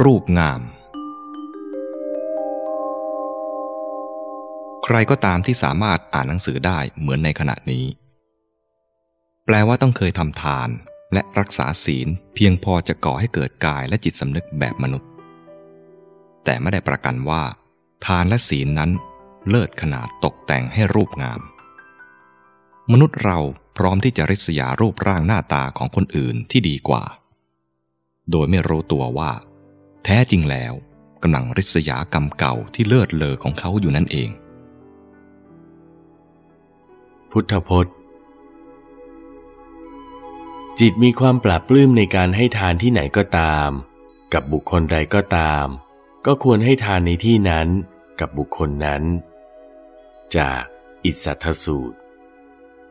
รูปงาม ใครก็ตามที่สามารถอ่านหนังสือได้เหมือนในขณะนี้ แปลว่าต้องเคยทำทานและรักษาศีลเพียงพอจะก่อให้เกิดกายและจิตสำนึกแบบมนุษย์ แต่ไม่ได้ประกันว่า ทานและศีลนั้นเลิศขนาดตกแต่งให้รูปงาม มนุษย์เราพร้อมที่จะริษยารูปร่างหน้าตาของคนอื่นที่ดีกว่า โดยไม่รู้ตัวว่า แท้จริงแล้วกำลังริษยากรรมเก่าที่เลิศเลอของเขาอยู่นั่นเอง พุทธพจน์ จิตมีความปราบปลื้มในการให้ทานที่ไหนก็ตาม กับบุคคลใดก็ตาม ก็ควรให้ทานในที่นั้นกับบุคคลนั้น จากอิสัทธสูตร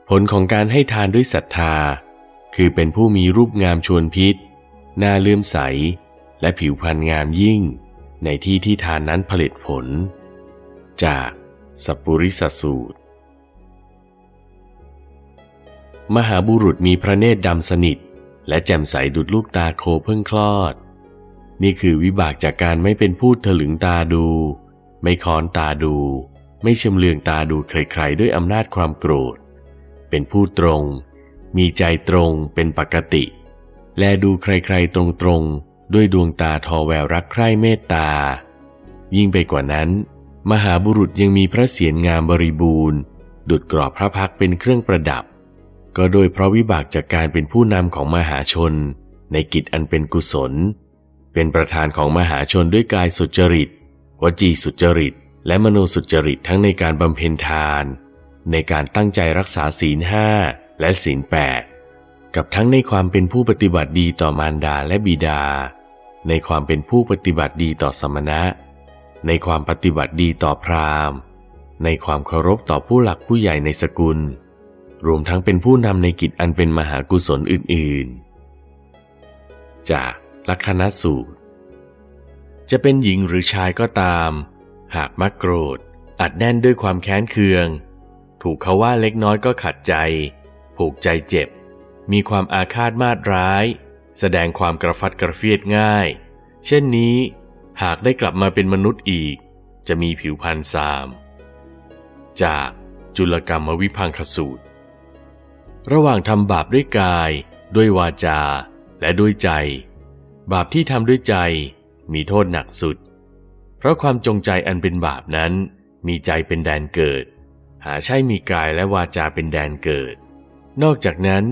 ผลของการให้ทานด้วยศรัทธา คือเป็นผู้มีรูปงามชวนพิษน้าเลื่อมใส และผิวพรรณงามยิ่ง ในที่ที่ทานนั้นผลิตผล จากสัปุริสสูตร มหาบุรุษมีพระเนตรดำสนิท และแจ่มใสดุดลูกตาโคเพิ่งคลอด นี่คือวิบากจากการไม่เป็นผู้ถลึงตาดู ไม่ค้อนตาดู ไม่ชำเลืองตาดูใครๆ ด้วยอำนาจความโกรธ เป็นผู้ตรง มีใจตรงเป็นปกติ แลดูใครๆตรงๆ ด้วยดวงตาทอแววรักใคร่เมตตา ยิ่งไปกว่านั้น มหาบุรุษยังมีพระเศียรงามบริบูรณ์ ดุดกรอบพระพักเป็นเครื่องประดับ ก็โดยเพราะวิบากจากการเป็นผู้นำของมหาชน ในกิจอันเป็นกุศล เป็นประธานของมหาชนด้วยกายสุจริต วจีสุจริต และมโนสุจริตทั้งในการบำเพ็ญทาน ในการตั้งใจรักษาศีลห้าและศีลแปดกับทั้งในความเป็นผู้ปฏิบัติดีต่อมารดาและบิดา ในความเป็นผู้ปฏิบัติดีต่อสมณะ ในความปฏิบัติดีต่อพราหมณ์ ในความเคารพต่อผู้หลักผู้ใหญ่ในสกุล รวมทั้งเป็นผู้นำในกิจอันเป็นมหากุศลอื่น ๆ จากลัคนาสูตร จะเป็นหญิงหรือชายก็ตาม หากมักโกรธอัดแน่นด้วยความแค้นเคือง ถูกเขาว่าเล็กน้อยก็ขัดใจ ผูกใจเจ็บ มีความอาฆาตมาดร้าย แสดงความกระฟัดกระเฟียดง่าย เช่นนี้ หากได้กลับมาเป็นมนุษย์อีก จะมีผิวพรรณซาม จากจุลกรรมวิพังคสูตร ระหว่างทำบาปด้วยกาย ด้วยวาจา และด้วยใจ บาปที่ทำด้วยใจมีโทษหนักสุด เพราะความจงใจอันเป็นบาปนั้น มีใจเป็นแดนเกิด หาใช่มีกายและวาจาเป็นแดนเกิด นอกจากนั้น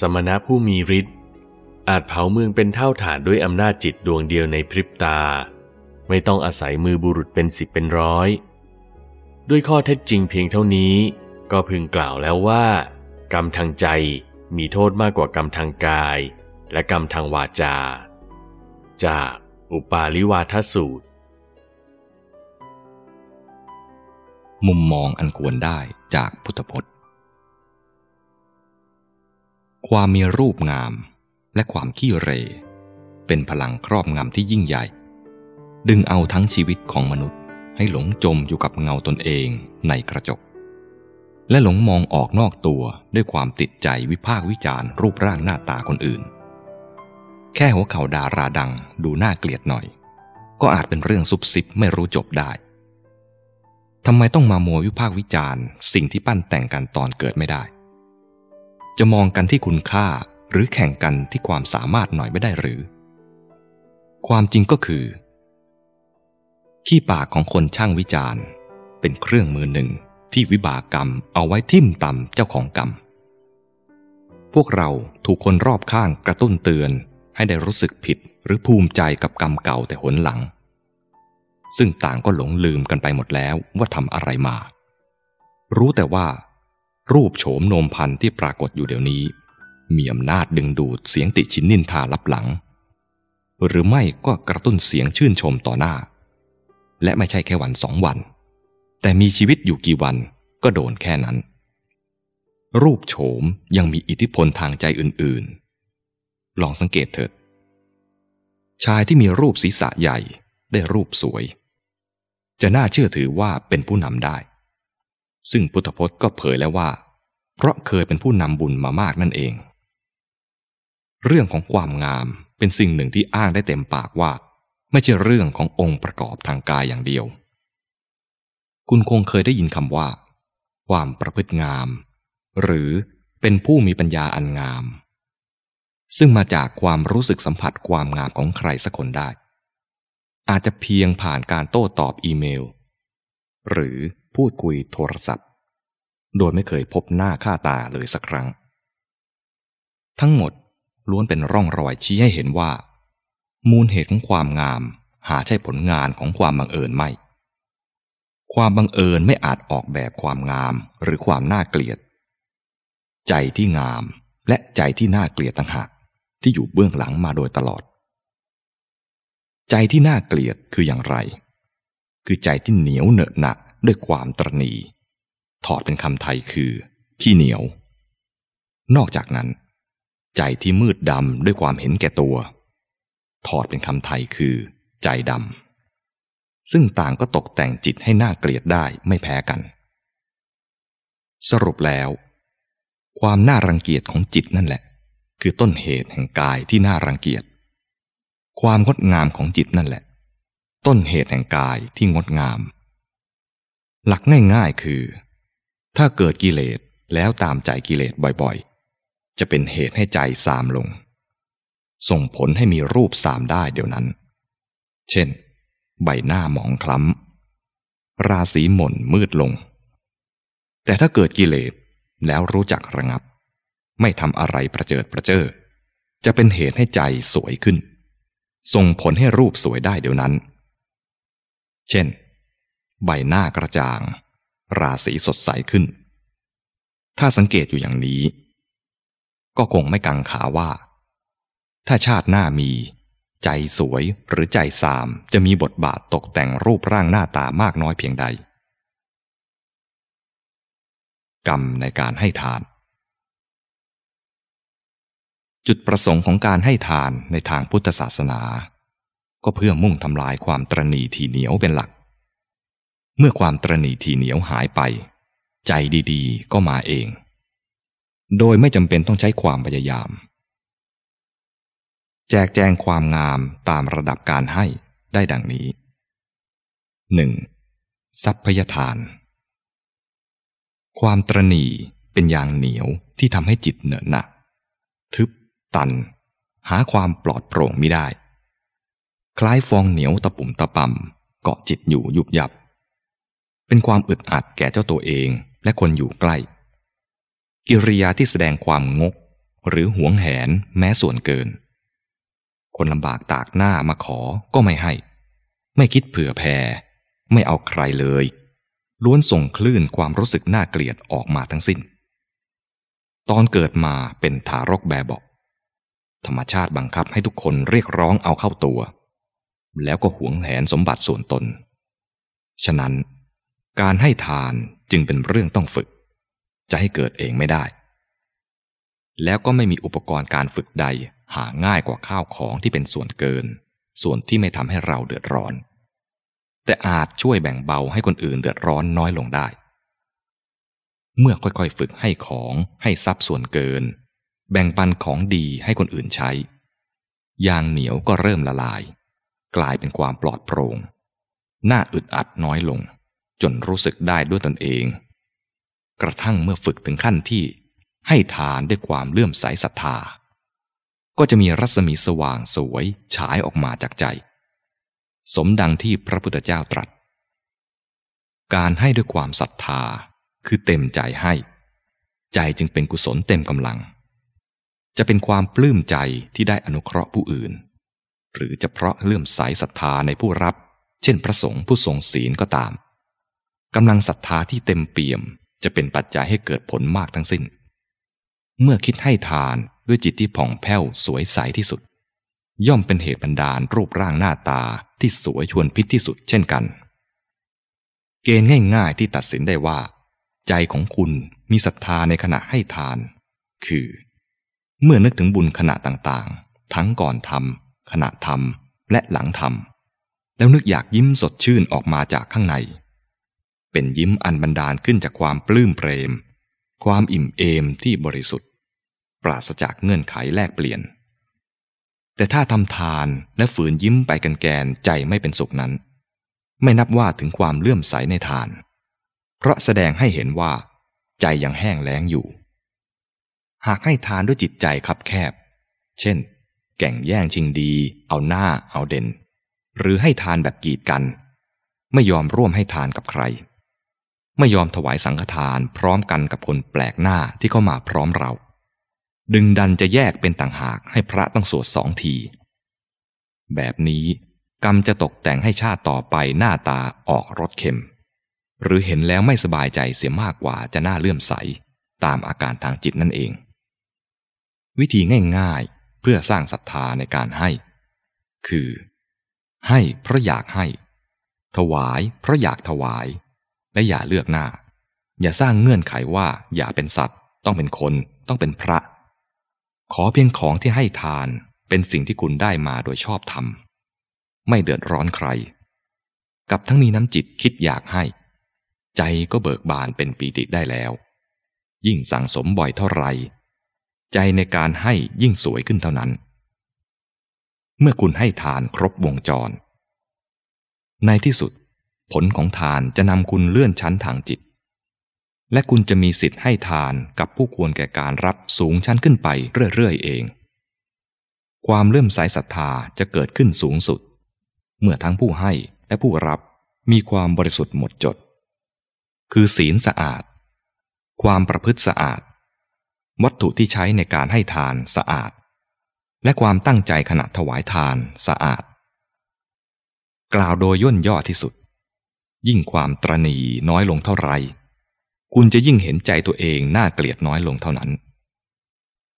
สมณะผู้มีฤทธิ์ อาจเผาเมืองเป็นเท่าฐานด้วยอำนาจจิตดวงเดียวในพริบตา ไม่ต้องอาศัยมือบุรุษเป็นสิบเป็นร้อย ด้วยข้อเท็จจริงเพียงเท่านี้ ก็พึงกล่าวแล้วว่า กรรมทางใจมีโทษมากกว่ากรรมทางกาย และกรรมทางวาจา จาก อุปาลิวาทสูตร มุมมองอันควรได้จากพุทธพจน์ ความมีรูปงาม และความขี้เหรเป็นพลังครอบงำที่ยิ่งใหญ่ ดึงเอาทั้งชีวิตของมนุษย์ให้หลงจมอยู่กับเงาตนเองในกระจก และหลงมองออกนอกตัวด้วยความติดใจวิพากวิจารรูปร่างหน้าตาคนอื่น แค่หัวเข่าดาราดังดูน่าเกลียดหน่อย ก็อาจเป็นเรื่องซุบซิบไม่รู้จบได้ทำไมต้องมามัววิพากวิจารณ์ สิ่งที่ปั้นแต่งกันตอนเกิดไม่ได้ จะมองกันที่คุณค่า หรือแข่งกันที่ความสามารถหน่อยไม่ได้หรือ ความจริงก็คือ ขี้ปากของคนช่างวิจารณ์ เป็นเครื่องมือหนึ่งที่วิบากกรรมเอาไว้ทิ่มต่ำเจ้าของกรรม พวกเราถูกคนรอบข้างกระตุ้นเตือนให้ได้รู้สึกผิดหรือภูมิใจกับกรรมเก่าแต่หนหลัง ซึ่งต่างก็หลงลืมกันไปหมดแล้วว่าทำอะไรมา รู้แต่ว่า รูปโฉมโนมพันธ์ที่ปรากฏอยู่เดี๋ยวนี้ มีอำนาจดึงดูดเสียงติชินนินทาลับหลัง หรือไม่ก็กระตุ้นเสียงชื่นชมต่อหน้า และไม่ใช่แค่วันสองวัน แต่มีชีวิตอยู่กี่วันก็โดนแค่นั้น รูปโฉมยังมีอิทธิพลทางใจอื่นๆ ลองสังเกตเถิด ชายที่มีรูปศีรษะใหญ่ได้รูปสวย จะน่าเชื่อถือว่าเป็นผู้นำได้ ซึ่งพุทธพจน์ก็เผยแล้วว่า เพราะเคยเป็นผู้นำบุญมามากนั่นเอง เรื่องของความงามเป็นสิ่งหนึ่งที่อ้างได้เต็มปากว่า ไม่ใช่เรื่องขององค์ประกอบทางกายอย่างเดียว คุณคงเคยได้ยินคำว่า ความประพฤติงาม หรือเป็นผู้มีปัญญาอันงาม ซึ่งมาจากความรู้สึกสัมผัสความงามของใครสักคนได้ อาจจะเพียงผ่านการโต้ตอบอีเมล หรือพูดคุยโทรศัพท์ โดยไม่เคยพบหน้าค่าตาเลยสักครั้ง ทั้งหมด ล้วนเป็นร่องรอยชี้ให้เห็นว่า มูลเหตุของความงาม หาใช่ผลงานของความบังเอิญไม่ ความบังเอิญไม่อาจออกแบบความงามหรือความน่าเกลียด ใจที่งามและใจที่น่าเกลียดต่างหากที่อยู่เบื้องหลังมาโดยตลอด ใจที่น่าเกลียดคืออย่างไร คือใจที่เหนียวเหนอะหนะด้วยความตรณีถอดเป็นคำไทยคือ ขี้เหนียว นอกจากนั้น ใจที่มืดดำด้วยความเห็นแก่ตัว ถอดเป็นคำไทยคือ ใจดำซึ่งต่างก็ตกแต่งจิตให้น่าเกลียดได้ไม่แพ้กัน สรุปแล้ว ความน่ารังเกียจของจิตนั่นแหละ คือต้นเหตุแห่งกายที่น่ารังเกียจ ความงดงามของจิตนั่นแหละ ต้นเหตุแห่งกายที่งดงาม หลักง่ายๆคือ ถ้าเกิดกิเลสแล้วตามใจกิเลสบ่อยๆ จะเป็นเหตุให้ใจสามลง ส่งผลให้มีรูปสามได้เดี๋ยวนั้น เช่น ใบหน้าหมองคล้ำ ราศีหม่นมืดลง แต่ถ้าเกิดกิเลสแล้วรู้จักระงับ ไม่ทำอะไรประเจิดประเจ้อจะเป็นเหตุให้ใจสวยขึ้น ส่งผลให้รูปสวยได้เดี๋ยวนั้น เช่น ใบหน้ากระจ่าง ราศีสดใสขึ้น ถ้าสังเกตอยู่อย่างนี้ ก็คงไม่กังขาว่า ถ้าชาติหน้ามี ใจสวยหรือใจสามจะมีบทบาทตกแต่งรูปร่างหน้าตามากน้อยเพียงใด กรรมในการให้ทาน จุดประสงค์ของการให้ทานในทางพุทธศาสนา ก็เพื่อมุ่งทำลายความตรณีทีเหนียวเป็นหลัก เมื่อความตรณีทีเหนียวหายไป ใจดีๆ ก็มาเอง โดยไม่จำเป็นต้องใช้ความพยายาม แจกแจงความงามตามระดับการให้ได้ดังนี้ 1. ทรัพยทาน ความตรณีเป็นอย่างเหนียวที่ทำให้จิตเหนอะหนะทึบ ตัน หาความปลอดโปร่งไม่ได้ คล้ายฟองเหนียวตะปุ่มตะปำเกาะจิตอยู่ยุบยับ เป็นความอึดอัดแก่เจ้าตัวเองและคนอยู่ใกล้ กิริยาที่แสดงความงก หรือหวงแหนแม้ส่วนเกิน คนลำบากตากหน้ามาขอก็ไม่ให้ ไม่คิดเผื่อแผ่ไม่เอาใครเลย ล้วนส่งคลื่นความรู้สึกน่าเกลียดออกมาทั้งสิ้น ตอนเกิดมาเป็นทารกแบบบอกธรรมชาติบังคับให้ทุกคนเรียกร้องเอาเข้าตัว แล้วก็หวงแหนสมบัติส่วนตน ฉะนั้น การให้ทานจึงเป็นเรื่องต้องฝึก จะให้เกิดเองไม่ได้ แล้วก็ไม่มีอุปกรณ์การฝึกใดหาง่ายกว่าข้าวของที่เป็นส่วนเกิน ส่วนที่ไม่ทำให้เราเดือดร้อน แต่อาจช่วยแบ่งเบาให้คนอื่นเดือดร้อนน้อยลงได้ เมื่อค่อยๆฝึกให้ของให้ทรัพย์ส่วนเกิน แบ่งปันของดีให้คนอื่นใช้ ยางเหนียวก็เริ่มละลาย กลายเป็นความปลอดโปร่ง หน่าอึดอัดน้อยลง จนรู้สึกได้ด้วยตนเอง กระทั่งเมื่อฝึกถึงขั้นที่ ให้ทานด้วยความเลื่อมใสศรัทธา ก็จะมีรัศมีสว่างสวยฉายออกมาจากใจ สมดังที่พระพุทธเจ้าตรัส การให้ด้วยความศรัทธาคือเต็มใจให้ ใจจึงเป็นกุศลเต็มกำลัง จะเป็นความปลื้มใจที่ได้อนุเคราะห์ผู้อื่น หรือจะเพราะเลื่อมใสศรัทธาในผู้รับ เช่นพระสงฆ์ผู้ทรงศีลก็ตามกำลังศรัทธาที่เต็มเปี่ยม จะเป็นปัจจัยให้เกิดผลมากทั้งสิ้น เมื่อคิดให้ทานด้วยจิตที่ผ่องแผ้วสวยใสที่สุด ย่อมเป็นเหตุบันดาลรูปร่างหน้าตาที่สวยชวนพิษที่สุดเช่นกัน เกณฑ์ง่าย ๆ ที่ตัดสินได้ว่า ใจของคุณมีศรัทธาในขณะให้ทาน คือ เมื่อนึกถึงบุญขณะต่างๆ ทั้งก่อนทำขณะทำและหลังทำแล้วนึกอยากยิ้มสดชื่นออกมาจากข้างใน เป็นยิ้มอันบันดาลขึ้นจากความปลื้มเปรม ความอิ่มเอมที่บริสุทธิ์ ปราศจากเงื่อนไขแลกเปลี่ยน แต่ถ้าทำทานและฝืนยิ้มไปกันแกนใจไม่เป็นสุขนั้น ไม่นับว่าถึงความเลื่อมใสในทาน เพราะแสดงให้เห็นว่า ใจยังแห้งแล้งอยู่ หากให้ทานด้วยจิตใจคับแคบ เช่น แก่งแย่งชิงดี เอาหน้าเอาเด่น หรือให้ทานแบบกีดกัน ไม่ยอมร่วมให้ทานกับใคร ไม่ยอมถวายสังฆทานพร้อมกันกับคนแปลกหน้าที่เข้ามาพร้อมเรา ดึงดันจะแยกเป็นต่างหากให้พระต้องสวดสองที แบบนี้กรรมจะตกแต่งให้ชาติต่อไปหน้าตาออกรสเค็ม หรือเห็นแล้วไม่สบายใจเสียมากกว่าจะน่าเลื่อมใส ตามอาการทางจิตนั่นเอง วิธีง่ายๆเพื่อสร้างศรัทธาในการให้ คือ ให้เพราะอยากให้ ถวายเพราะอยากถวาย และอย่าเลือกหน้า อย่าสร้างเงื่อนไขว่าอย่าเป็นสัตว์ ต้องเป็นคนต้องเป็นพระ ขอเพียงของที่ให้ทานเป็นสิ่งที่คุณได้มาโดยชอบธรรม ไม่เดือดร้อนใคร กับทั้งมีน้ำจิตคิดอยากให้ ใจก็เบิกบานเป็นปีติได้แล้ว ยิ่งสั่งสมบ่อยเท่าไหร่ใจในการให้ยิ่งสวยขึ้นเท่านั้น เมื่อคุณให้ทานครบวงจร ในที่สุด ผลของทานจะนำคุณเลื่อนชั้นทางจิต และคุณจะมีสิทธิ์ให้ทานกับผู้ควรแก่การรับสูงชั้นขึ้นไปเรื่อยๆเอง ความเลื่อมใสศรัทธาจะเกิดขึ้นสูงสุด เมื่อทั้งผู้ให้และผู้รับมีความบริสุทธิ์หมดจด คือศีลสะอาด ความประพฤติสะอาด วัตถุที่ใช้ในการให้ทานสะอาด และความตั้งใจขณะถวายทานสะอาด กล่าวโดยย่นย่อที่สุด ยิ่งความตรณีน้อยลงเท่าไร คุณจะยิ่งเห็นใจตัวเองน่าเกลียดน้อยลงเท่านั้น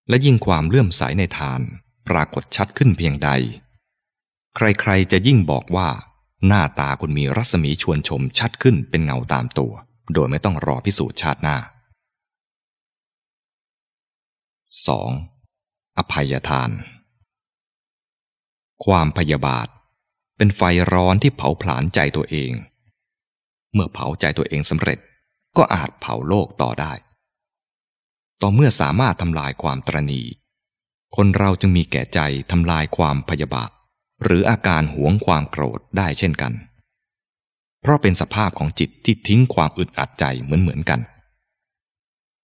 และยิ่งความเลื่อมใสในทานปรากฏชัดขึ้นเพียงใด ใครๆจะยิ่งบอกว่า หน้าตาคุณมีรัศมีชวนชมชัดขึ้นเป็นเงาตามตัว โดยไม่ต้องรอพิสูจน์ชาติหน้า 2. อภัยทาน ความพยาบาท เป็นไฟร้อนที่เผาผลาญใจตัวเอง เมื่อเผาใจตัวเองสำเร็จ ก็อาจเผาโลกต่อได้ ต่อเมื่อสามารถทำลายความตรณี คนเราจึงมีแก่ใจทำลายความพยาบาท หรืออาการหวงความโกรธได้เช่นกัน เพราะเป็นสภาพของจิตที่ทิ้งความอึดอัดใจเหมือนเหมือนกัน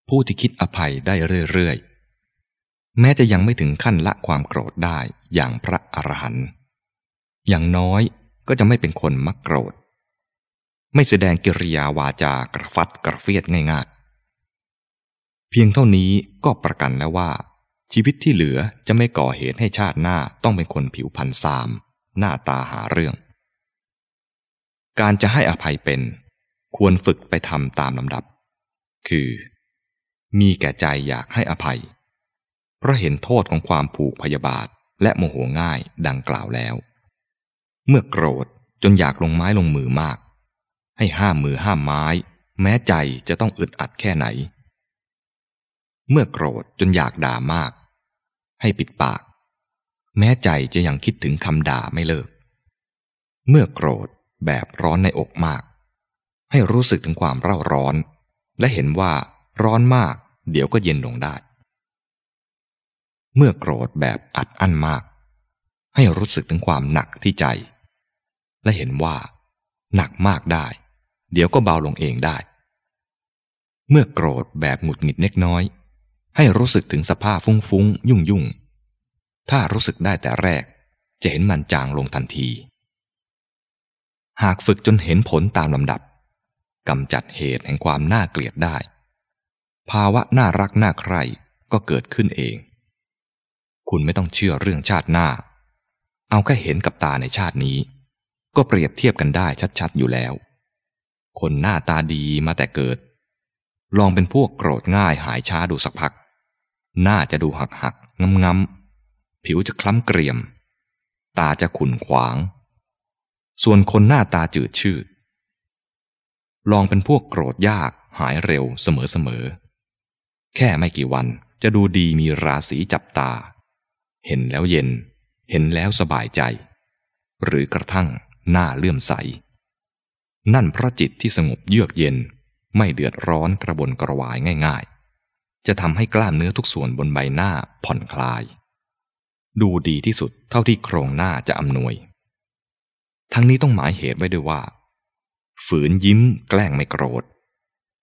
ผู้ที่คิดอภัยได้เรื่อยๆ แม้จะยังไม่ถึงขั้นละความโกรธได้อย่างพระอรหันต์อย่างน้อยก็จะไม่เป็นคนมักโกรธ ไม่แสดงกิริยาวาจากระฟัดกระเฟียดง่ายๆ เพียงเท่านี้ก็ประกันแล้วว่า ชีวิตที่เหลือจะไม่ก่อเหตุให้ชาติหน้าต้องเป็นคนผิวพันซาม หน้าตาหาเรื่อง การจะให้อภัยเป็น ควรฝึกไปทำตามลำดับ คือ มีแก่ใจอยากให้อภัย เพราะเห็นโทษของความผูกพยาบาทและโมโหง่ายดังกล่าวแล้ว เมื่อโกรธจนอยากลงไม้ลงมือมาก ให้ห้ามมือห้ามไม้ แม้ใจจะต้องอึดอัดแค่ไหน เมื่อโกรธจนอยากด่ามาก ให้ปิดปาก แม้ใจจะยังคิดถึงคำด่าไม่เลิก เมื่อโกรธแบบร้อนในอกมาก ให้รู้สึกถึงความเร่าร้อน และเห็นว่าร้อนมาก เดี๋ยวก็เย็นลงได้ เมื่อโกรธแบบอัดอั้นมาก ให้รู้สึกถึงความหนักที่ใจ และเห็นว่า หนักมากได้ เดี๋ยวก็เบาลงเองได้ เมื่อโกรธแบบหงุดหงิดเล็กน้อย ให้รู้สึกถึงสภาพฟุ้งฟุ้งยุ่งยุ่งถ้ารู้สึกได้แต่แรก จะเห็นมันจางลงทันที หากฝึกจนเห็นผลตามลำดับกำจัดเหตุแห่งความน่าเกลียดได้ ภาวะน่ารักน่าใคร่ก็เกิดขึ้นเอง คุณไม่ต้องเชื่อเรื่องชาติหน้า เอาแค่เห็นกับตาในชาตินี้ ก็เปรียบเทียบกันได้ชัดๆอยู่แล้ว คนหน้าตาดีมาแต่เกิด ลองเป็นพวกโกรธง่ายหายช้าดูสักพัก หน้าจะดูหักหักงำงำผิวจะคล้ำเกรียม ตาจะขุ่นขวาง ส่วนคนหน้าตาจืดชืด ลองเป็นพวกโกรธยากหายเร็วเสมอๆแค่ไม่กี่วันจะดูดีมีราศีจับตา เห็นแล้วเย็น เห็นแล้วสบายใจ หรือกระทั่งหน้าเลื่อมใส นั่นเพราะจิตที่สงบเยือกเย็น ไม่เดือดร้อนกระบนกระวายง่ายๆ จะทำให้กล้ามเนื้อทุกส่วนบนใบหน้าผ่อนคลาย ดูดีที่สุดเท่าที่โครงหน้าจะอำนวย ทั้งนี้ต้องหมายเหตุไว้ด้วยว่า ฝืนยิ้มแกล้งไม่โกรธ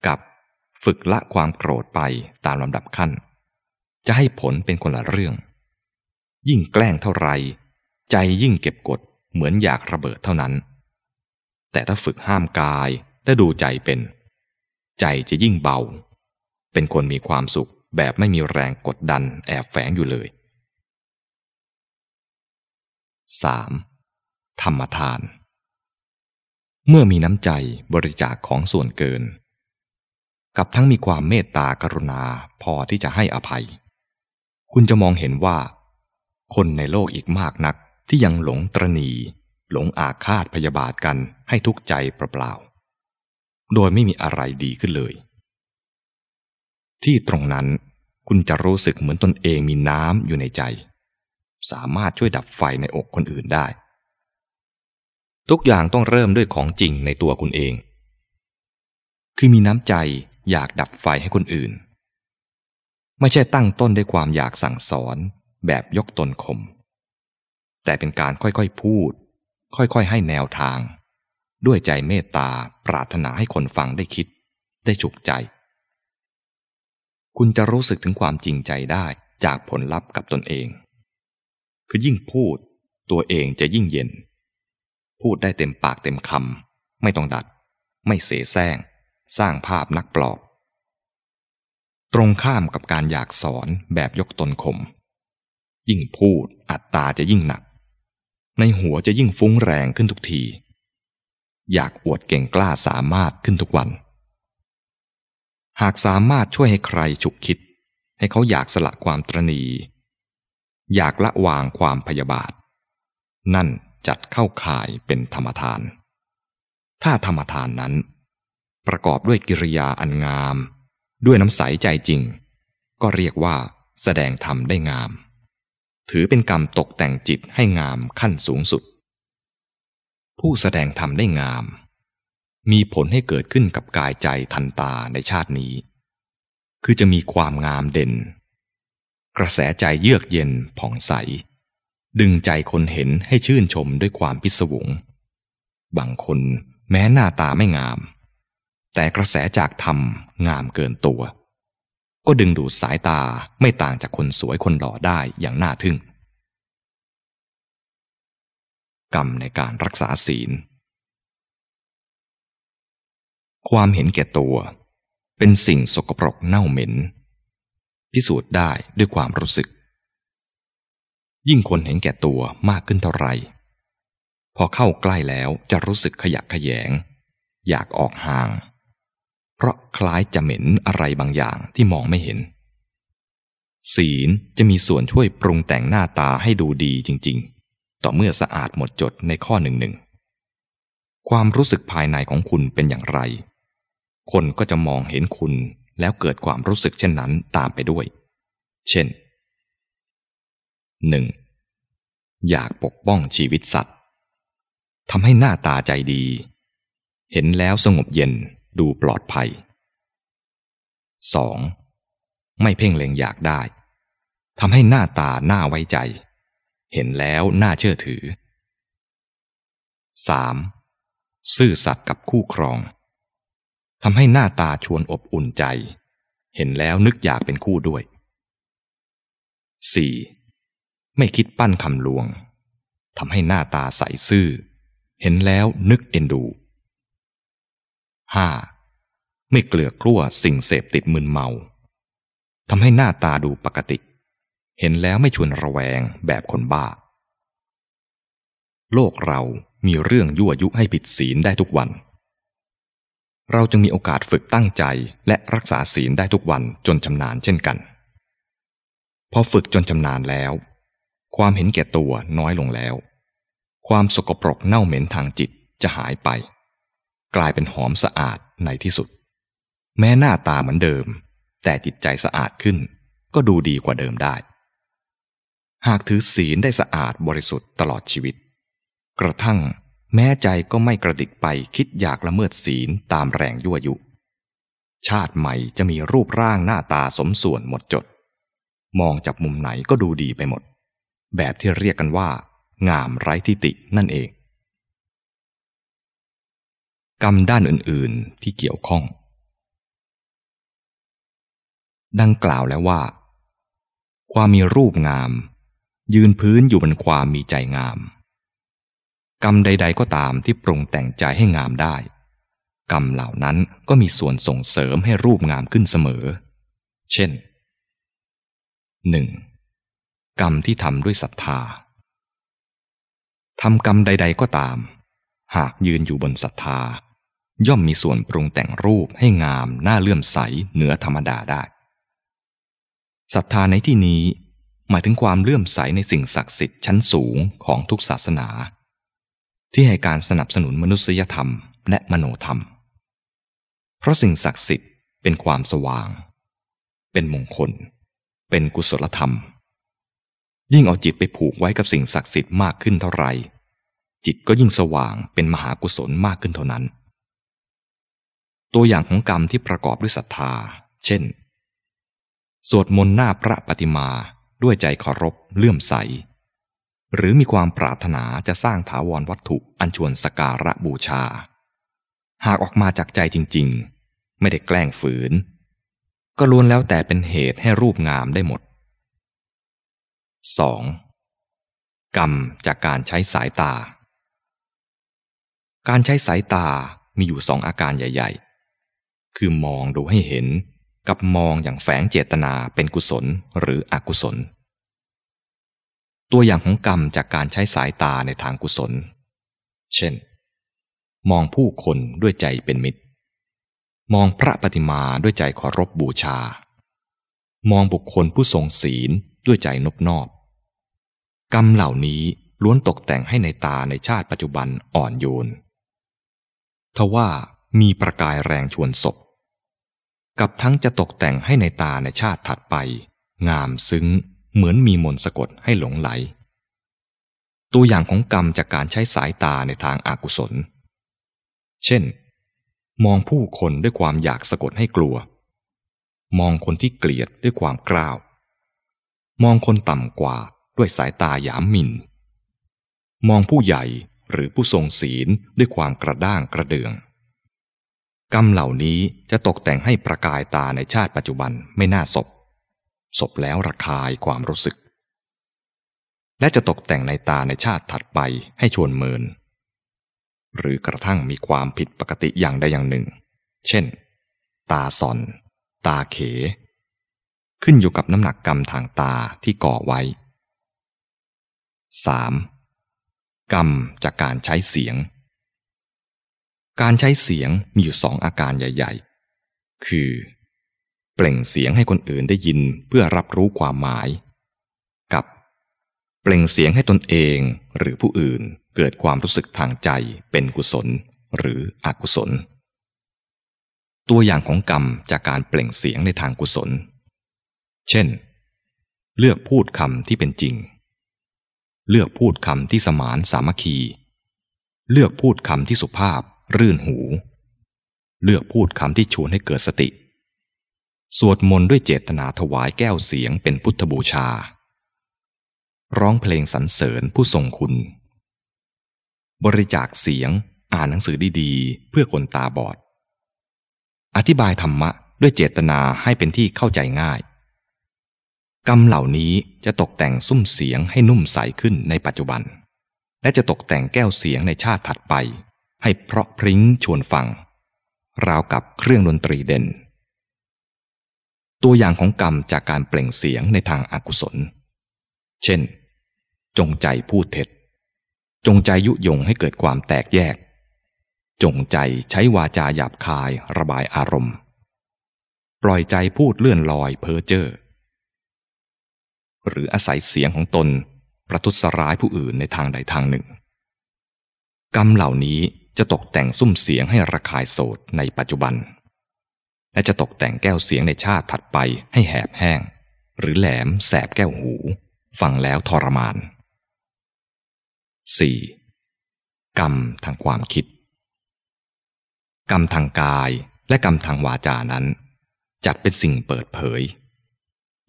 กับฝึกละความโกรธไปตามลำดับขั้น จะให้ผลเป็นคนละเรื่อง ยิ่งแกล้งเท่าไร ใจยิ่งเก็บกดเหมือนอยากระเบิดเท่านั้น แต่ถ้าฝึกห้ามกายและดูใจเป็น ใจจะยิ่งเบา เป็นคนมีความสุขแบบไม่มีแรงกดดันแอบแฝงอยู่เลย 3. ธรรมทาน เมื่อมีน้ำใจบริจาคของส่วนเกิน กับทั้งมีความเมตตากรุณาพอที่จะให้อภัย คุณจะมองเห็นว่า คนในโลกอีกมากนักที่ยังหลงตรณี หลงอาฆาตพยาบาทกันให้ทุกข์ใจเปล่าๆ โดยไม่มีอะไรดีขึ้นเลย ที่ตรงนั้นคุณจะรู้สึกเหมือนตนเองมีน้ำอยู่ในใจ สามารถช่วยดับไฟในอกคนอื่นได้ ทุกอย่างต้องเริ่มด้วยของจริงในตัวคุณเอง คือมีน้ำใจอยากดับไฟให้คนอื่น ไม่ใช่ตั้งต้นด้วยความอยากสั่งสอนแบบยกตนข่มแต่เป็นการค่อยๆพูด ค่อยๆให้แนวทาง ด้วยใจเมตตาปรารถนาให้คนฟังได้คิด ได้ฉุกใจ คุณจะรู้สึกถึงความจริงใจได้จากผลลัพธ์กับตนเอง คือยิ่งพูดตัวเองจะยิ่งเย็น พูดได้เต็มปากเต็มคำไม่ต้องดัด ไม่เสแสร้ง สร้างภาพนักปลอบ ตรงข้ามกับการอยากสอนแบบยกตนข่มยิ่งพูดอัตตาจะยิ่งหนัก ในหัวจะยิ่งฟุ้งแรงขึ้นทุกที อยากอวดเก่งกล้าสามารถขึ้นทุกวัน หากสามารถช่วยให้ใครฉุกคิด ให้เขาอยากสละความตรณี อยากละวางความพยาบาท นั่นจัดเข้าข่ายเป็นธรรมทาน ถ้าธรรมทานนั้น ประกอบด้วยกิริยาอันงาม ด้วยน้ำใสใจจริง ก็เรียกว่าแสดงธรรมได้งาม ถือเป็นกรรมตกแต่งจิตให้งามขั้นสูงสุด ผู้แสดงธรรมได้งาม มีผลให้เกิดขึ้นกับกายใจทันตาในชาตินี้ คือจะมีความงามเด่น กระแสใจเยือกเย็นผ่องใส ดึงใจคนเห็นให้ชื่นชมด้วยความพิศวง บางคนแม้หน้าตาไม่งาม แต่กระแสจากธรรมงามเกินตัว ก็ดึงดูดสายตาไม่ต่างจากคนสวยคนหล่อได้อย่างน่าทึ่ง กรรมในการรักษาศีล ความเห็นแก่ตัว เป็นสิ่งสกปรกเน่าเหม็น พิสูจน์ได้ด้วยความรู้สึก ยิ่งคนเห็นแก่ตัวมากขึ้นเท่าไหร่พอเข้าใกล้แล้วจะรู้สึกขยักขยง อยากออกห่าง เพราะคล้ายจะเหม็นอะไรบางอย่างที่มองไม่เห็น ศีลจะมีส่วนช่วยปรุงแต่งหน้าตาให้ดูดีจริง ๆ ต่อเมื่อสะอาดหมดจดในข้อหนึ่งหนึ่งความรู้สึกภายในของคุณเป็นอย่างไร คนก็จะมองเห็นคุณแล้วเกิดความรู้สึกเช่นนั้นตามไปด้วย เช่น 1. อยากปกป้องชีวิตสัตว์ทำให้หน้าตาใจดี เห็นแล้วสงบเย็น ดูปลอดภัย 2. ไม่เพ่งเล็งอยากได้ทำให้หน้าตาน่าไว้ใจ เห็นแล้วน่าเชื่อถือ 3. ซื่อสัตย์กับคู่ครองทำให้หน้าตาชวนอบอุ่นใจ เห็นแล้วนึกอยากเป็นคู่ด้วย 4. ไม่คิดปั้นคำลวงทำให้หน้าตาใสซื่อ เห็นแล้วนึกเอ็นดู 5. ไม่เกลือกลัวสิ่งเสพติดมึนเมาทำให้หน้าตาดูปกติ เห็นแล้วไม่ชวนระแวงแบบคนบ้า โลกเรามีเรื่องยั่วยุให้ผิดศีลได้ทุกวัน เราจึงมีโอกาสฝึกตั้งใจและรักษาศีลได้ทุกวันจนชำนาญเช่นกัน พอฝึกจนชำนาญแล้ว ความเห็นแก่ตัวน้อยลงแล้ว ความสกปรกเน่าเหม็นทางจิตจะหายไป กลายเป็นหอมสะอาดในที่สุด แม้หน้าตาเหมือนเดิม แต่จิตใจสะอาดขึ้น ก็ดูดีกว่าเดิมได้ หากถือศีลได้สะอาดบริสุทธิ์ตลอดชีวิต กระทั่งแม้ใจก็ไม่กระดิกไปคิดอยากละเมิดศีลตามแรงยั่วยุ ชาติใหม่จะมีรูปร่างหน้าตาสมส่วนหมดจด มองจากมุมไหนก็ดูดีไปหมด แบบที่เรียกกันว่า งามไร้ทิฏฐินั่นเอง กรรมด้านอื่นๆที่เกี่ยวข้อง ดังกล่าวแล้วว่า ความมีรูปงาม ยืนพื้นอยู่บนความมีใจงาม กรรมใด ๆ ก็ตามที่ปรุงแต่งใจให้งามได้ กรรมเหล่านั้นก็มีส่วนส่งเสริมให้รูปงามขึ้นเสมอ เช่น 1. กรรมที่ทำด้วยศรัทธาทำกรรมใด ๆ ก็ตาม หากยืนอยู่บนศรัทธา ย่อมมีส่วนปรุงแต่งรูปให้งามน่าเลื่อมใสเหนือธรรมดาได้ศรัทธาในที่นี้ หมายถึงความเลื่อมใสในสิ่งศักดิ์สิทธิ์ชั้นสูงของทุกศาสนา ที่ให้การสนับสนุนมนุษยธรรมและมโนธรรม เพราะสิ่งศักดิ์สิทธิ์เป็นความสว่าง เป็นมงคล เป็นกุศลธรรม ยิ่งเอาจิตไปผูกไว้กับสิ่งศักดิ์สิทธิ์มากขึ้นเท่าไหร่จิตก็ยิ่งสว่างเป็นมหากุศลมากขึ้นเท่านั้น ตัวอย่างของกรรมที่ประกอบด้วยศรัทธา เช่น สวดมนต์หน้าพระปฏิมาด้วยใจเคารพเลื่อมใส หรือมีความปรารถนาจะสร้างถาวรวัตถุอันชวนสการะบูชา หากออกมาจากใจจริงๆ ไม่ได้แกล้งฝืน ก็ล้วนแล้วแต่เป็นเหตุให้รูปงามได้หมด 2. กรรมจากการใช้สายตา การใช้สายตามีอยู่สองอาการใหญ่ๆ คือมองดูให้เห็น กับมองอย่างแฝงเจตนาเป็นกุศลหรืออกุศล ตัวอย่างของกรรมจากการใช้สายตาในทางกุศล เช่น มองผู้คนด้วยใจเป็นมิตร มองพระปฏิมาด้วยใจเคารพบูชา มองบุคคลผู้ทรงศีลด้วยใจนบนอบ กรรมเหล่านี้ล้วนตกแต่งให้ในตาในชาติปัจจุบันอ่อนโยนทว่ามีประกายแรงชวนศพ กับทั้งจะตกแต่งให้ในตาในชาติถัดไป งามซึ้ง เหมือนมีมนสะกดให้หลงไหล ตัวอย่างของกรรมจากการใช้สายตาในทางอากุศล เช่น มองผู้คนด้วยความอยากสะกดให้กลัว มองคนที่เกลียดด้วยความกล้าว มองคนต่ำกว่าด้วยสายตาหยามหมิน่น มองผู้ใหญ่หรือผู้ทรงศีลด้วยความกระด้างกระเดือง กรรมเหล่านี้จะตกแต่งให้ประกายตาในชาติปัจจุบันไม่น่าศพศพแล้วระคายความรู้สึก และจะตกแต่งในตาในชาติถัดไปให้ชวนเมิน หรือกระทั่งมีความผิดปกติอย่างใดอย่างหนึ่ง เช่น ตาสอน ตาเข ขึ้นอยู่กับน้ำหนักกรรมทางตาที่ก่อไว้ 3. กรรมจากการใช้เสียง การใช้เสียงมีอยู่สองอาการใหญ่ ๆ คือ เปล่งเสียงให้คนอื่นได้ยินเพื่อรับรู้ความหมาย กับ เปล่งเสียงให้ตนเองหรือผู้อื่นเกิดความรู้สึกทางใจเป็นกุศลหรืออกุศล ตัวอย่างของกรรมจากการเปล่งเสียงในทางกุศล เช่น เลือกพูดคำที่เป็นจริง เลือกพูดคำที่สมานสามัคคี เลือกพูดคำที่สุภาพ รื่นหู เลือกพูดคำที่ชวนให้เกิดสติ สวดมนต์ด้วยเจตนาถวายแก้วเสียงเป็นพุทธบูชา ร้องเพลงสรรเสริญผู้ทรงคุณ บริจาคเสียงอ่านหนังสือดีๆ เพื่อคนตาบอด อธิบายธรรมะด้วยเจตนาให้เป็นที่เข้าใจง่าย กรรมเหล่านี้จะตกแต่งซุ้มเสียงให้นุ่มใสขึ้นในปัจจุบัน และจะตกแต่งแก้วเสียงในชาติถัดไป ให้เพราะพริ้งชวนฟัง ราวกับเครื่องดนตรีเด่น ตัวอย่างของกรรมจากการเปล่งเสียงในทางอากุศล เช่น จงใจพูดเท็จ จงใจยุยงให้เกิดความแตกแยก จงใจใช้วาจาหยาบคายระบายอารมณ์ ปล่อยใจพูดเลื่อนลอยเพ้อเจ้อหรืออาศัยเสียงของตนประทุษร้ายผู้อื่นในทางใดทางหนึ่ง กรรมเหล่านี้ จะตกแต่งซุ้มเสียงให้ระคายโสดในปัจจุบัน และจะตกแต่งแก้วเสียงในชาติถัดไปให้แหบแห้ง หรือแหลมแสบแก้วหู ฟังแล้วทรมาน 4. กรรมทางความคิด กรรมทางกายและกรรมทางวาจานั้น จัดเป็นสิ่งเปิดเผย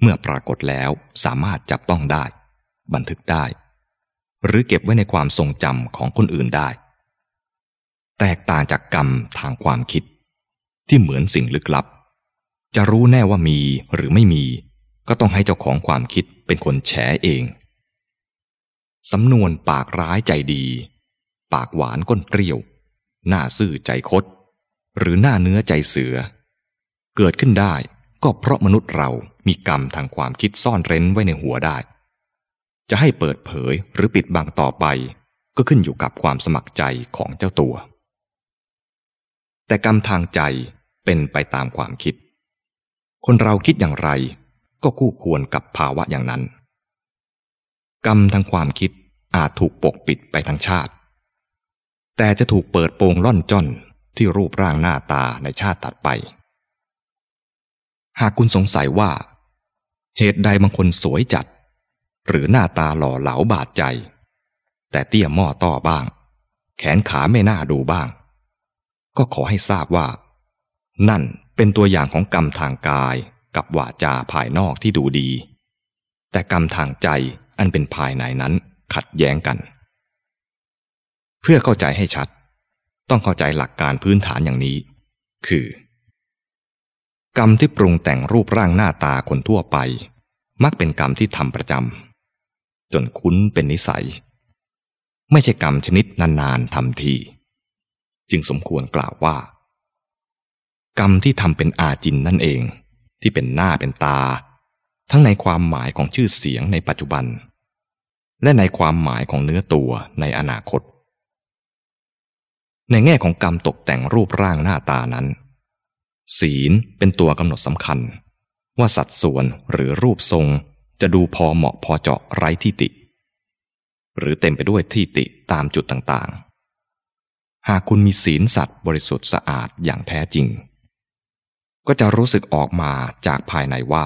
เมื่อปรากฏแล้วสามารถจับต้องได้ บันทึกได้ หรือเก็บไว้ในความทรงจำของคนอื่นได้ แตกต่างจากกรรมทางความคิด ที่เหมือนสิ่งลึกลับ จะรู้แน่ว่ามีหรือไม่มี ก็ต้องให้เจ้าของความคิดเป็นคนแฉเอง สำนวนปากร้ายใจดี ปากหวานก้นเปรี้ยว หน้าซื่อใจคด หรือหน้าเนื้อใจเสือ เกิดขึ้นได้ก็เพราะมนุษย์เรามีกรรมทางความคิดซ่อนเร้นไว้ในหัวได้ จะให้เปิดเผยหรือปิดบังต่อไป ก็ขึ้นอยู่กับความสมัครใจของเจ้าตัว แต่กรรมทางใจเป็นไปตามความคิด คนเราคิดอย่างไรก็คู่ควรกับภาวะอย่างนั้น กรรมทางความคิดอาจถูกปกปิดไปทั้งชาติ แต่จะถูกเปิดโปงล่อนจ้อนที่รูปร่างหน้าตาในชาติตัดไป หากคุณสงสัยว่า เหตุใดบางคนสวยจัด หรือหน้าตาหล่อเหลาบาดใจ แต่เตี้ยหม้อต้อบ้าง แขนขาไม่น่าดูบ้าง ก็ขอให้ทราบว่า นั่นเป็นตัวอย่างของกรรมทางกายกับวาจาภายนอกที่ดูดี แต่กรรมทางใจอันเป็นภายในนั้นขัดแย้งกัน เพื่อเข้าใจให้ชัด ต้องเข้าใจหลักการพื้นฐานอย่างนี้ คือ กรรมที่ปรุงแต่งรูปร่างหน้าตาคนทั่วไป มักเป็นกรรมที่ทำประจำจนคุ้นเป็นนิสัย ไม่ใช่กรรมชนิดนานๆทำที จึงสมควรกล่าวว่า กรรมที่ทำเป็นอาจินนั่นเอง ที่เป็นหน้าเป็นตา ทั้งในความหมายของชื่อเสียงในปัจจุบัน และในความหมายของเนื้อตัวในอนาคต ในแง่ของกรรมตกแต่งรูปร่างหน้าตานั้น ศีลเป็นตัวกำหนดสำคัญ ว่าสัดส่วนหรือรูปทรงจะดูพอเหมาะพอเจาะไร้ที่ติ หรือเต็มไปด้วยที่ติตามจุดต่างๆ หากคุณมีศีลสัตว์บริสุทธิ์สะอาดอย่างแท้จริง ก็จะรู้สึกออกมาจากภายในว่า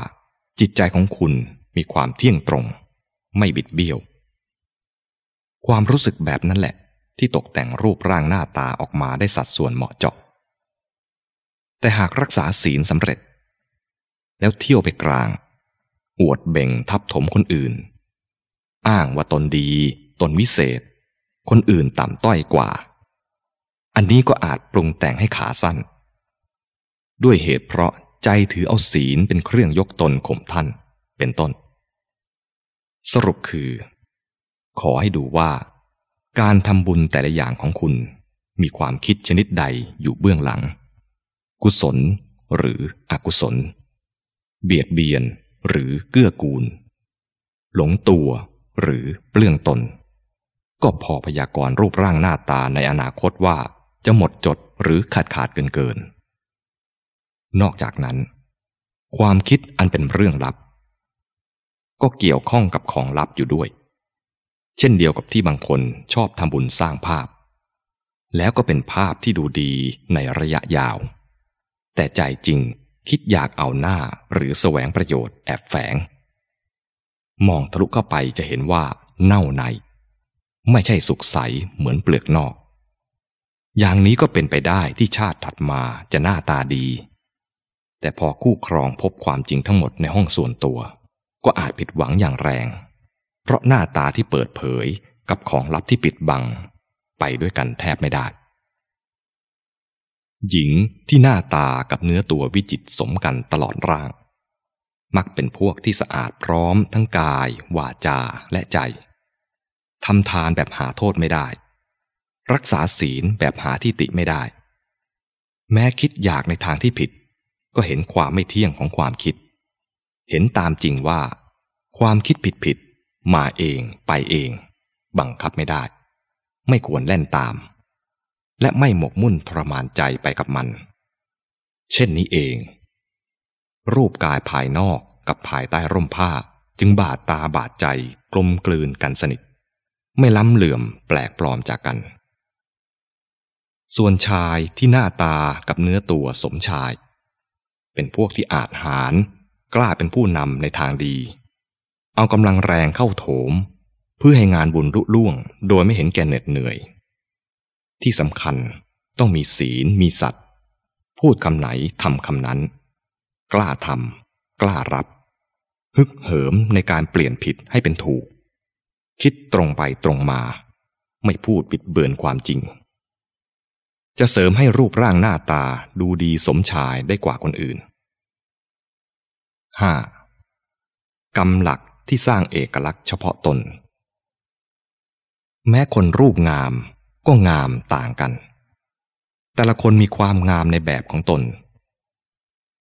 จิตใจของคุณมีความเที่ยงตรง ไม่บิดเบี้ยว ความรู้สึกแบบนั้นแหละ ที่ตกแต่งรูปร่างหน้าตาออกมาได้สัดส่วนเหมาะเจาะ แต่หากรักษาศีลสำเร็จ แล้วเที่ยวไปกลาง อวดเบ่งทับถมคนอื่น อ้างว่าตนดี ตนวิเศษ คนอื่นต่ำต้อยกว่า อันนี้ก็อาจปรุงแต่งให้ขาสั้น ด้วยเหตุเพราะใจถือเอาศีลเป็นเครื่องยกตนข่มท่าน เป็นต้น สรุปคือ ขอให้ดูว่า การทำบุญแต่ละอย่างของคุณ มีความคิดชนิดใดอยู่เบื้องหลัง กุศลหรืออกุศล เบียดเบียนหรือเกื้อกูล หลงตัวหรือเปลื้องตน ก็พอพยากรณ์รูปร่างหน้าตาในอนาคตว่า จะหมดจดหรือขาดขาดเกินเกิน นอกจากนั้น ความคิดอันเป็นเรื่องลับ ก็เกี่ยวข้องกับของลับอยู่ด้วย เช่นเดียวกับที่บางคนชอบทำบุญสร้างภาพ แล้วก็เป็นภาพที่ดูดีในระยะยาว แต่ใจจริงคิดอยากเอาหน้าหรือแสวงประโยชน์แอบแฝง มองทะลุเข้าไปจะเห็นว่าเน่าใน ไม่ใช่สุขใสเหมือนเปลือกนอก อย่างนี้ก็เป็นไปได้ที่ชาติถัดมาจะหน้าตาดี แต่พอคู่ครองพบความจริงทั้งหมดในห้องส่วนตัว ก็อาจผิดหวังอย่างแรง เพราะหน้าตาที่เปิดเผยกับของลับที่ปิดบัง ไปด้วยกันแทบไม่ได้ หญิงที่หน้าตากับเนื้อตัววิจิตสมกันตลอดร่าง มักเป็นพวกที่สะอาดพร้อมทั้งกาย วาจาและใจทำทานแบบหาโทษไม่ได้ รักษาศีลแบบหาที่ติไม่ได้ แม้คิดอยากในทางที่ผิด ก็เห็นความไม่เที่ยงของความคิด เห็นตามจริงว่า ความคิดผิดผิดมาเองไปเอง บังคับไม่ได้ ไม่ควรเล่นตาม และไม่หมกมุ่นทรมานใจไปกับมัน เช่นนี้เอง รูปกายภายนอกกับภายใต้ร่มผ้าจึงบาดตาบาดใจกลมกลืนกันสนิท ไม่ล้ำเหลื่อมแปลกปลอมจากกัน ส่วนชายที่หน้าตากับเนื้อตัวสมชาย เป็นพวกที่อาจหารกล้าเป็นผู้นำในทางดี เอากำลังแรงเข้าโถม เพื่อให้งานบุญรุ่ล่วง โดยไม่เห็นแก่เหน็ดเหนื่อย ที่สำคัญต้องมีศีลมีสัตว์พูดคำไหนทำคำนั้น กล้าทำกล้ารับ ฮึกเหิมในการเปลี่ยนผิดให้เป็นถูก คิดตรงไปตรงมา ไม่พูดปิดเบือนความจริง จะเสริมให้รูปร่างหน้าตาดูดีสมชายได้กว่าคนอื่น 5. กรรมหลักที่สร้างเอกลักษณ์เฉพาะตน แม้คนรูปงามก็งามต่างกัน แต่ละคนมีความงามในแบบของตน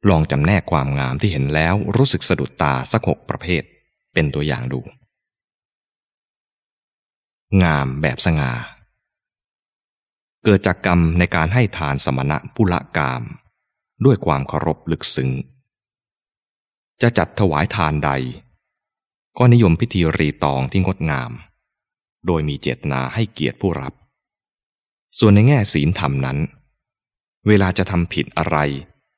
ลองจำแนกความงามที่เห็นแล้วรู้สึกสะดุดตาสักหกประเภทเป็นตัวอย่างดู งามแบบสง่า เกิดจากกรรมในการให้ทานสมณะผู้ละกาม ด้วยความเคารพลึกซึ้ง จะจัดถวายทานใด ก็นิยมพิธีรีตองที่งดงาม โดยมีเจตนาให้เกียรติผู้รับ ส่วนในแง่ศีลธรรมนั้น เวลาจะทำผิดอะไร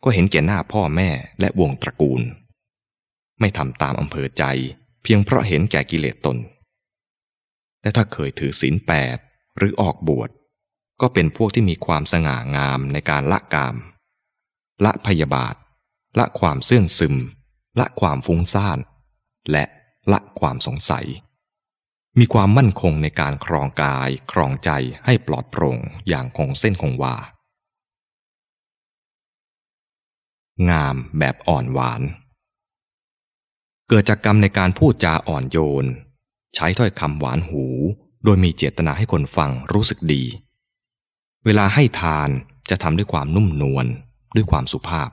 ก็เห็นแก่หน้าพ่อแม่และวงตระกูล ไม่ทำตามอำเภอใจเพียงเพราะเห็นแก่กิเลสตน และถ้าเคยถือศีลแปดหรือออกบวช ก็เป็นพวกที่มีความสง่างามในการละกาม ละพยาบาท ละความเสื่องซึม ละความฟุ้งซ่าน และละความสงสัย มีความมั่นคงในการครองกาย ครองใจให้ปลอดโปร่งอย่างคงเส้นคงวา งามแบบอ่อนหวาน เกิดจากกรรมในการพูดจาอ่อนโยน ใช้ถ้อยคำหวานหู โดยมีเจตนาให้คนฟังรู้สึกดี เวลาให้ทานจะทำด้วยความนุ่มนวลด้วยความสุภาพ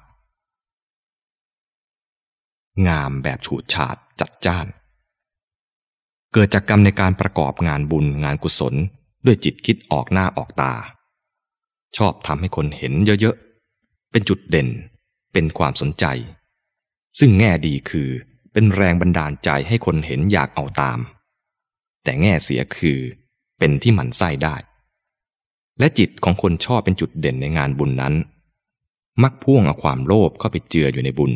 งามแบบฉูดฉาดจัดจ้าน เกิดจากกรรมในการประกอบงานบุญงานกุศล ด้วยจิตคิดออกหน้าออกตา ชอบทำให้คนเห็นเยอะๆ เป็นจุดเด่น เป็นความสนใจ ซึ่งแง่ดีคือเป็นแรงบันดาลใจให้คนเห็นอยากเอาตาม แต่แง่เสียคือเป็นที่หมันไส้ได้ และจิตของคนชอบเป็นจุดเด่นในงานบุญนั้น มักพ่วงเอาความโลภเข้าไปเจืออยู่ในบุญ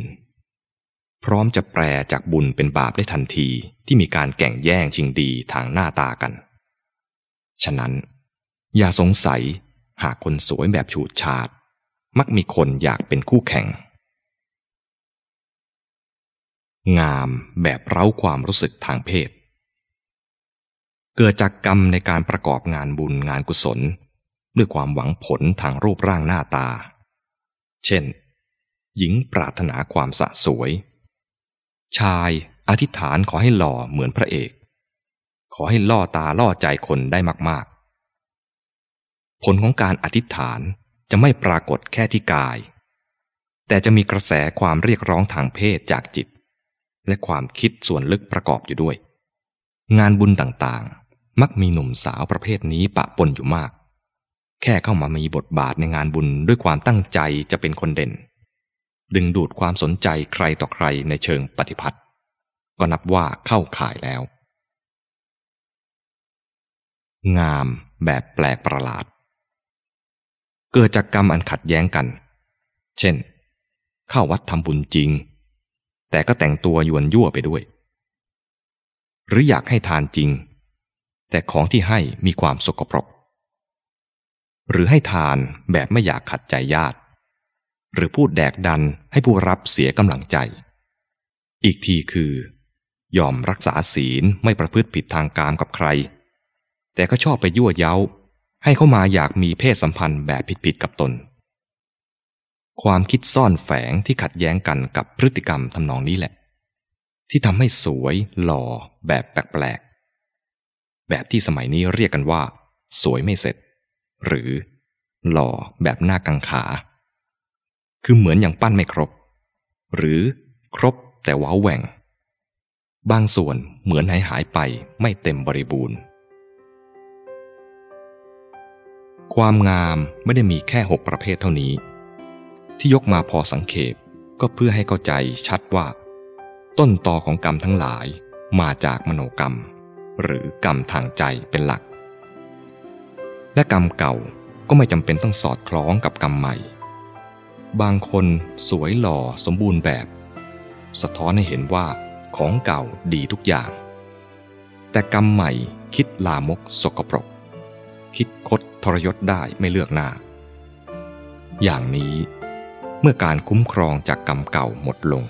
พร้อมจะแปลจากบุญเป็นบาปได้ทันทีที่มีการแก่งแย่งชิงดีทางหน้าตากัน ฉะนั้น อย่าสงสัยหากคนสวยแบบฉูดฉาด มักมีคนอยากเป็นคู่แข่ง งามแบบเร้าความรู้สึกทางเพศ เกิดจากกรรมในการประกอบงานบุญงานกุศล ด้วยความหวังผลทางรูปร่างหน้าตา เช่น หญิงปรารถนาความสะสวย ชายอธิษฐานขอให้หล่อเหมือนพระเอก ขอให้ล่อตาล่อใจคนได้มากๆ ผลของการอธิษฐานจะไม่ปรากฏแค่ที่กาย แต่จะมีกระแสความเรียกร้องทางเพศจากจิต และความคิดส่วนลึกประกอบอยู่ด้วย งานบุญต่างๆ มักมีหนุ่มสาวประเภทนี้ปะปนอยู่มาก แค่เข้ามามีบทบาทในงานบุญด้วยความตั้งใจจะเป็นคนเด่น ดึงดูดความสนใจใครต่อใครในเชิงปฏิพัติก็นับว่าเข้าข่ายแล้ว งามแบบแปลกประหลาด เกิดจากกรรมอันขัดแย้งกัน เช่น เข้าวัดทำบุญจริง แต่ก็แต่งตัวยวนยั่วไปด้วย หรืออยากให้ทานจริง แต่ของที่ให้มีความสกปรก หรือให้ทานแบบไม่อยากขัดใจญาติ หรือพูดแดกดันให้ผู้รับเสียกำลังใจ อีกทีคือยอมรักษาศีลไม่ประพฤติผิดทางกามกับใคร แต่ก็ชอบไปยั่วเย้า ให้เขามาอยากมีเพศสัมพันธ์แบบผิดๆกับตน ความคิดซ่อนแฝงที่ขัดแย้งกันกับพฤติกรรมทำนองนี้แหละ ที่ทำให้สวยหล่อแบบแปลกๆแบบที่สมัยนี้เรียกกันว่า สวยไม่เสร็จ หรือหล่อแบบหน้ากังขา คือเหมือนอย่างปั้นไม่ครบ หรือครบแต่ว้าแหว่ง บางส่วนเหมือนหายหายไปไม่เต็มบริบูรณ์ ความงามไม่ได้มีแค่หกประเภทเท่านี้ ที่ยกมาพอสังเขปก็เพื่อให้เข้าใจชัดว่า ต้นตอของกรรมทั้งหลายมาจากมโนกรรม หรือกรรมทางใจเป็นหลัก และกรรมเก่าก็ไม่จำเป็นต้องสอดคล้องกับกรรมใหม่ บางคนสวยหล่อสมบูรณ์แบบ สะท้อนให้เห็นว่าของเก่าดีทุกอย่าง แต่กรรมใหม่คิดลามกสกปรก คิดคดทรยศได้ไม่เลือกหน้า อย่างนี้เมื่อการคุ้มครองจากกรรมเก่าหมดลง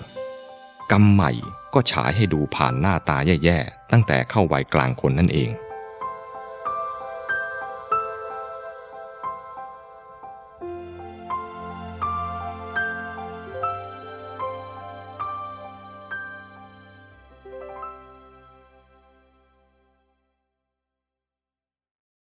กรรมใหม่ก็ฉายให้ดูผ่านหน้าตาแย่ ๆ ตั้งแต่เข้าวัยกลางคนนั่นเอง